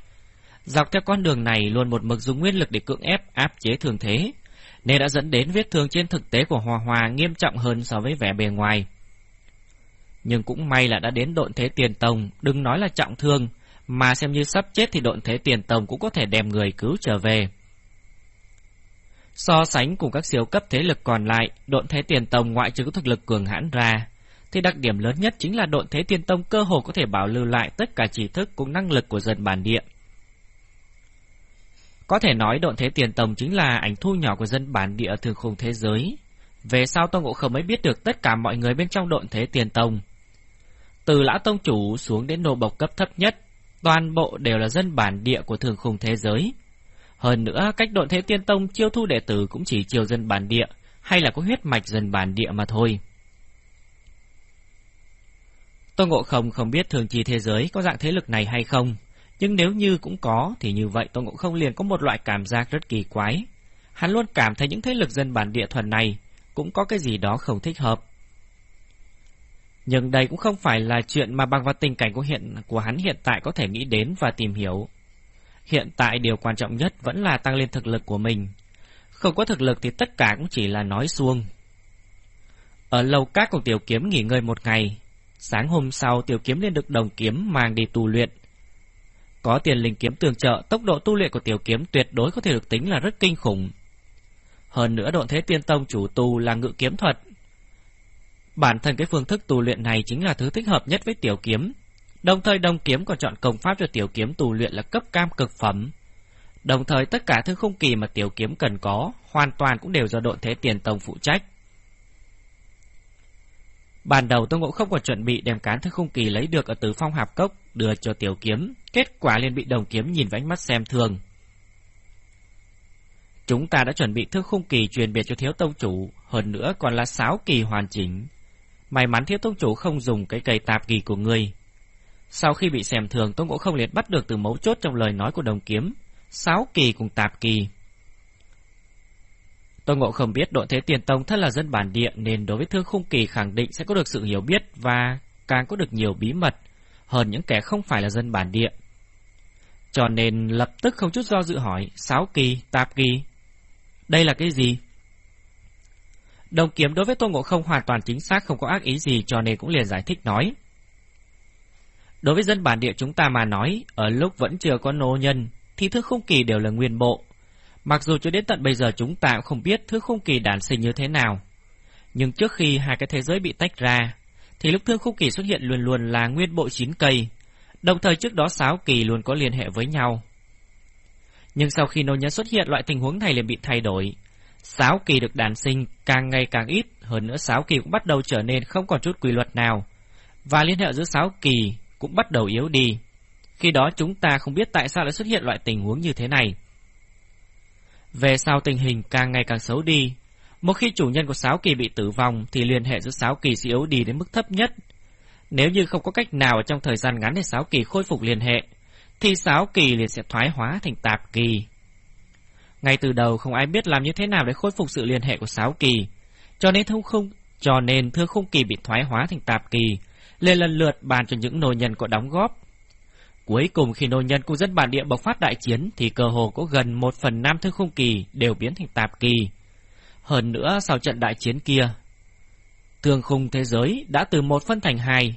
Dọc theo con đường này luôn một mực dùng nguyên lực để cưỡng ép áp chế thường thế, nên đã dẫn đến vết thương trên thực tế của hoa hoa nghiêm trọng hơn so với vẻ bề ngoài. Nhưng cũng may là đã đến độn thế tiền tông, đừng nói là trọng thương, mà xem như sắp chết thì độn thế tiền tông cũng có thể đem người cứu trở về. So sánh cùng các siêu cấp thế lực còn lại, độn thế tiền tông ngoại trừ thực lực cường hãn ra, thì đặc điểm lớn nhất chính là độn thế tiên tông cơ hồ có thể bảo lưu lại tất cả trí thức cùng năng lực của dân bản địa. Có thể nói độn thế tiền tông chính là ảnh thu nhỏ của dân bản địa thường khung thế giới. Về sau Tông Ngộ Không mới biết được tất cả mọi người bên trong độn thế tiền tông. Từ lão tông chủ xuống đến nô bộc cấp thấp nhất, toàn bộ đều là dân bản địa của thường khung thế giới. Hơn nữa, cách độn thế tiên tông chiêu thu đệ tử cũng chỉ chiêu dân bản địa, hay là có huyết mạch dân bản địa mà thôi tôi Ngộ Không không biết thường trì thế giới có dạng thế lực này hay không, nhưng nếu như cũng có thì như vậy tôi Ngộ Không liền có một loại cảm giác rất kỳ quái. Hắn luôn cảm thấy những thế lực dân bản địa thuần này cũng có cái gì đó không thích hợp. Nhưng đây cũng không phải là chuyện mà bằng vào tình cảnh của hiện của hắn hiện tại có thể nghĩ đến và tìm hiểu. Hiện tại điều quan trọng nhất vẫn là tăng lên thực lực của mình. Không có thực lực thì tất cả cũng chỉ là nói xuông. Ở lầu các của tiểu kiếm nghỉ ngơi một ngày, Sáng hôm sau tiểu kiếm liền được đồng kiếm mang đi tu luyện. Có tiền linh kiếm tường trợ, tốc độ tu luyện của tiểu kiếm tuyệt đối có thể được tính là rất kinh khủng. Hơn nữa độn thế tiên tông chủ tu là ngự kiếm thuật. Bản thân cái phương thức tu luyện này chính là thứ thích hợp nhất với tiểu kiếm. Đồng thời đồng kiếm còn chọn công pháp cho tiểu kiếm tu luyện là cấp cam cực phẩm. Đồng thời tất cả thứ không kỳ mà tiểu kiếm cần có, hoàn toàn cũng đều do độn thế tiền tông phụ trách. Ban đầu Tô Ngộ không còn chuẩn bị đem cán thức khung kỳ lấy được ở tứ phong hạp cốc đưa cho tiểu kiếm, kết quả liền bị đồng kiếm nhìn với ánh mắt xem thường. Chúng ta đã chuẩn bị thức khung kỳ truyền biệt cho thiếu tông chủ, hơn nữa còn là sáu kỳ hoàn chỉnh. May mắn thiếu tông chủ không dùng cái cây tạp kỳ của người Sau khi bị xem thường, Tô Ngộ không liền bắt được từ mấu chốt trong lời nói của đồng kiếm, sáu kỳ cùng tạp kỳ. Tô Ngộ không biết đội thế tiền tông thân là dân bản địa nên đối với thương khung kỳ khẳng định sẽ có được sự hiểu biết và càng có được nhiều bí mật hơn những kẻ không phải là dân bản địa. Cho nên lập tức không chút do dự hỏi, sáu kỳ, tạp kỳ, đây là cái gì? Đồng kiếm đối với Tô Ngộ không hoàn toàn chính xác không có ác ý gì cho nên cũng liền giải thích nói. Đối với dân bản địa chúng ta mà nói, ở lúc vẫn chưa có nô nhân, thì thương khung kỳ đều là nguyên bộ, Mặc dù cho đến tận bây giờ chúng ta cũng không biết thứ khung kỳ đản sinh như thế nào. Nhưng trước khi hai cái thế giới bị tách ra, thì lúc thương khung kỳ xuất hiện luôn luôn là nguyên bộ chín cây, đồng thời trước đó sáu kỳ luôn có liên hệ với nhau. Nhưng sau khi nô nhân xuất hiện loại tình huống này liền bị thay đổi. Sáu kỳ được đàn sinh càng ngày càng ít, hơn nữa sáu kỳ cũng bắt đầu trở nên không còn chút quy luật nào. Và liên hệ giữa sáu kỳ cũng bắt đầu yếu đi. Khi đó chúng ta không biết tại sao lại xuất hiện loại tình huống như thế này. Về sau tình hình càng ngày càng xấu đi. Một khi chủ nhân của sáu kỳ bị tử vong thì liên hệ giữa sáu kỳ sẽ yếu đi đến mức thấp nhất. Nếu như không có cách nào trong thời gian ngắn để sáu kỳ khôi phục liên hệ, thì sáu kỳ liền sẽ thoái hóa thành tạp kỳ. Ngay từ đầu không ai biết làm như thế nào để khôi phục sự liên hệ của sáu kỳ, cho nên thông không cho nên thương khung kỳ bị thoái hóa thành tạp kỳ, lên lần lượt bàn cho những nô nhân có đóng góp Cuối cùng khi nô nhân cùng dân bản địa bộc phát đại chiến thì cơ hồ có gần một phần năm thương khung kỳ đều biến thành tạp kỳ. Hơn nữa sau trận đại chiến kia, thương khung thế giới đã từ một phân thành hai.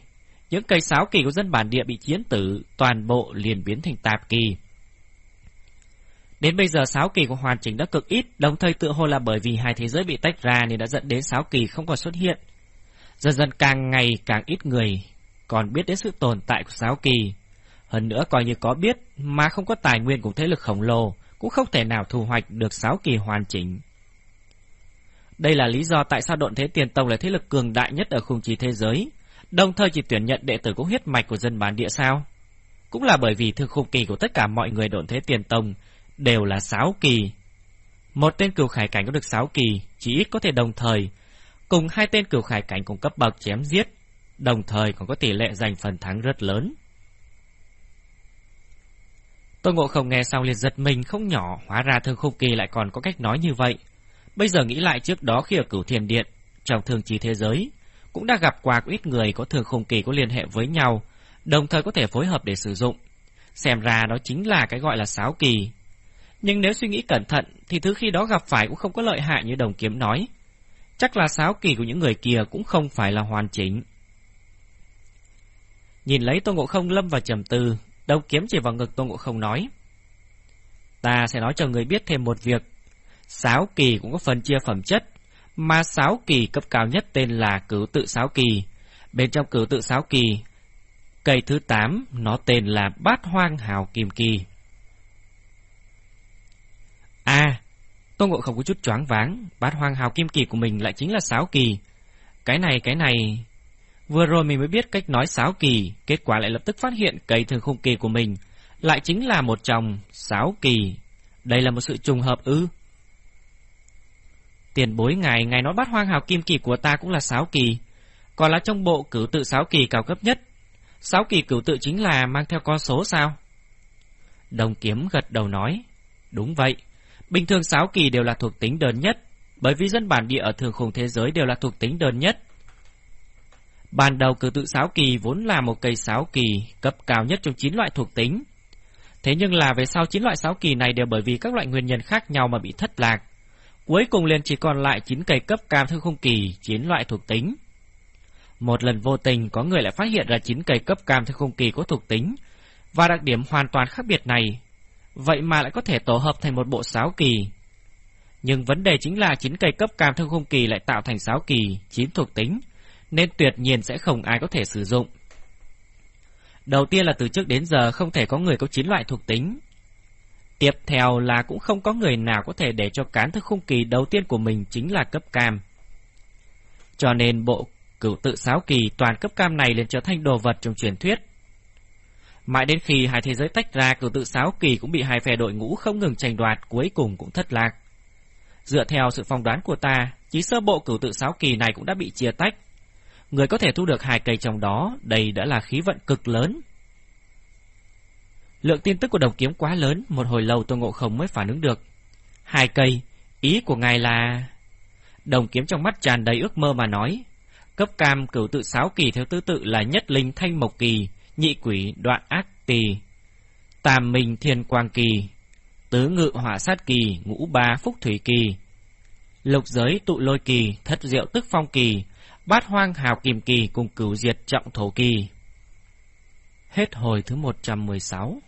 Những cây sáo kỳ của dân bản địa bị chiến tử, toàn bộ liền biến thành tạp kỳ. Đến bây giờ sáo kỳ của hoàn chỉnh đã cực ít, đồng thời tự hồ là bởi vì hai thế giới bị tách ra nên đã dẫn đến sáo kỳ không còn xuất hiện. Dần dần càng ngày càng ít người còn biết đến sự tồn tại của sáo kỳ. Hơn nữa coi như có biết mà không có tài nguyên cùng thế lực khổng lồ, cũng không thể nào thu hoạch được sáu kỳ hoàn chỉnh. Đây là lý do tại sao độn thế tiền tông là thế lực cường đại nhất ở khung trì thế giới, đồng thời chỉ tuyển nhận đệ tử có huyết mạch của dân bản địa sao. Cũng là bởi vì thương khung kỳ của tất cả mọi người độn thế tiền tông đều là sáu kỳ. Một tên cửu khải cảnh có được sáu kỳ, chỉ ít có thể đồng thời, cùng hai tên cửu khải cảnh cùng cấp bậc chém giết, đồng thời còn có tỷ lệ giành phần thắng rất lớn. Tôi ngộ không nghe xong liền giật mình không nhỏ, hóa ra thương khung kỳ lại còn có cách nói như vậy. Bây giờ nghĩ lại trước đó khi ở cửu thiền điện, trong thương trí thế giới, cũng đã gặp qua ít người có thương khung kỳ có liên hệ với nhau, đồng thời có thể phối hợp để sử dụng. Xem ra đó chính là cái gọi là sáo kỳ. Nhưng nếu suy nghĩ cẩn thận, thì thứ khi đó gặp phải cũng không có lợi hại như đồng kiếm nói. Chắc là sáo kỳ của những người kia cũng không phải là hoàn chỉnh. Nhìn lấy Tô Ngộ Không lâm vào trầm tư, đồng kiếm chỉ vào ngực tôn Ngộ Không nói. Ta sẽ nói cho người biết thêm một việc. Sáo kỳ cũng có phần chia phẩm chất, mà sáo kỳ cấp cao nhất tên là cửu tự sáo kỳ. Bên trong cửu tự sáo kỳ, cây thứ 8 nó tên là bát hoang hào kim kỳ. À, tôn Ngộ không có chút choáng váng, bát hoang hào kim kỳ của mình lại chính là sáo kỳ. Cái này, cái này... Vừa rồi mình mới biết cách nói sáo kỳ, kết quả lại lập tức phát hiện cây thường khung kỳ của mình lại chính là một chồng sáo kỳ. Đây là một sự trùng hợp ư. Tiền bối ngài, ngài nói bát hoang hào kim kỳ của ta cũng là sáo kỳ. Còn là trong bộ cửu tự sáo kỳ cao cấp nhất. Sáo kỳ cửu tự chính là mang theo con số sao? Đồng kiếm gật đầu nói. Đúng vậy. Bình thường sáo kỳ đều là thuộc tính đơn nhất, bởi vì dân bản địa ở thường khủng thế giới đều là thuộc tính đơn nhất. Ban đầu cử tự sáo kỳ vốn là một cây sáo kỳ cấp cao nhất trong 9 loại thuộc tính. Thế nhưng là về sau 9 loại sáo kỳ này đều bởi vì các loại nguyên nhân khác nhau mà bị thất lạc. Cuối cùng liền chỉ còn lại 9 cây cấp cao thương không kỳ, 9 loại thuộc tính. Một lần vô tình có người lại phát hiện ra 9 cây cấp cam thương không kỳ có thuộc tính, và đặc điểm hoàn toàn khác biệt này Vậy mà lại có thể tổ hợp thành một bộ sáo kỳ. Nhưng vấn đề chính là chín cây cấp cam thương không kỳ lại tạo thành sáo kỳ, chín thuộc tính, nên tuyệt nhiên sẽ không ai có thể sử dụng. Đầu tiên là từ trước đến giờ không thể có người có chín loại thuộc tính. Tiếp theo là cũng không có người nào có thể để cho cán thức khung kỳ đầu tiên của mình chính là cấp cam. Cho nên bộ cửu tự sáo kỳ toàn cấp cam này liền trở thành đồ vật trong truyền thuyết. Mãi đến khi hai thế giới tách ra, cửu tự sáo kỳ cũng bị hai phe đội ngũ không ngừng tranh đoạt, cuối cùng cũng thất lạc. Dựa theo sự phong đoán của ta, chỉ sơ bộ cửu tự sáo kỳ này cũng đã bị chia tách. Người có thể thu được hai cây trong đó, đây đã là khí vận cực lớn. Lượng tin tức của đồng kiếm quá lớn, một hồi lâu tôi ngộ không mới phản ứng được. Hai cây, ý của ngài là... Đồng kiếm trong mắt tràn đầy ước mơ mà nói. Cấp cam cửu tự sáo kỳ theo tư tự là nhất linh thanh mộc kỳ, nhị quỷ đoạn ác tỳ, tam minh thiên quang kỳ, tứ ngự hỏa sát kỳ, ngũ ba phúc thủy kỳ, lục giới tụ lôi kỳ, thất diệu tức phong kỳ, bát hoang hào kìm kỳ cùng cửu diệt trọng thổ kỳ. Hết hồi thứ 116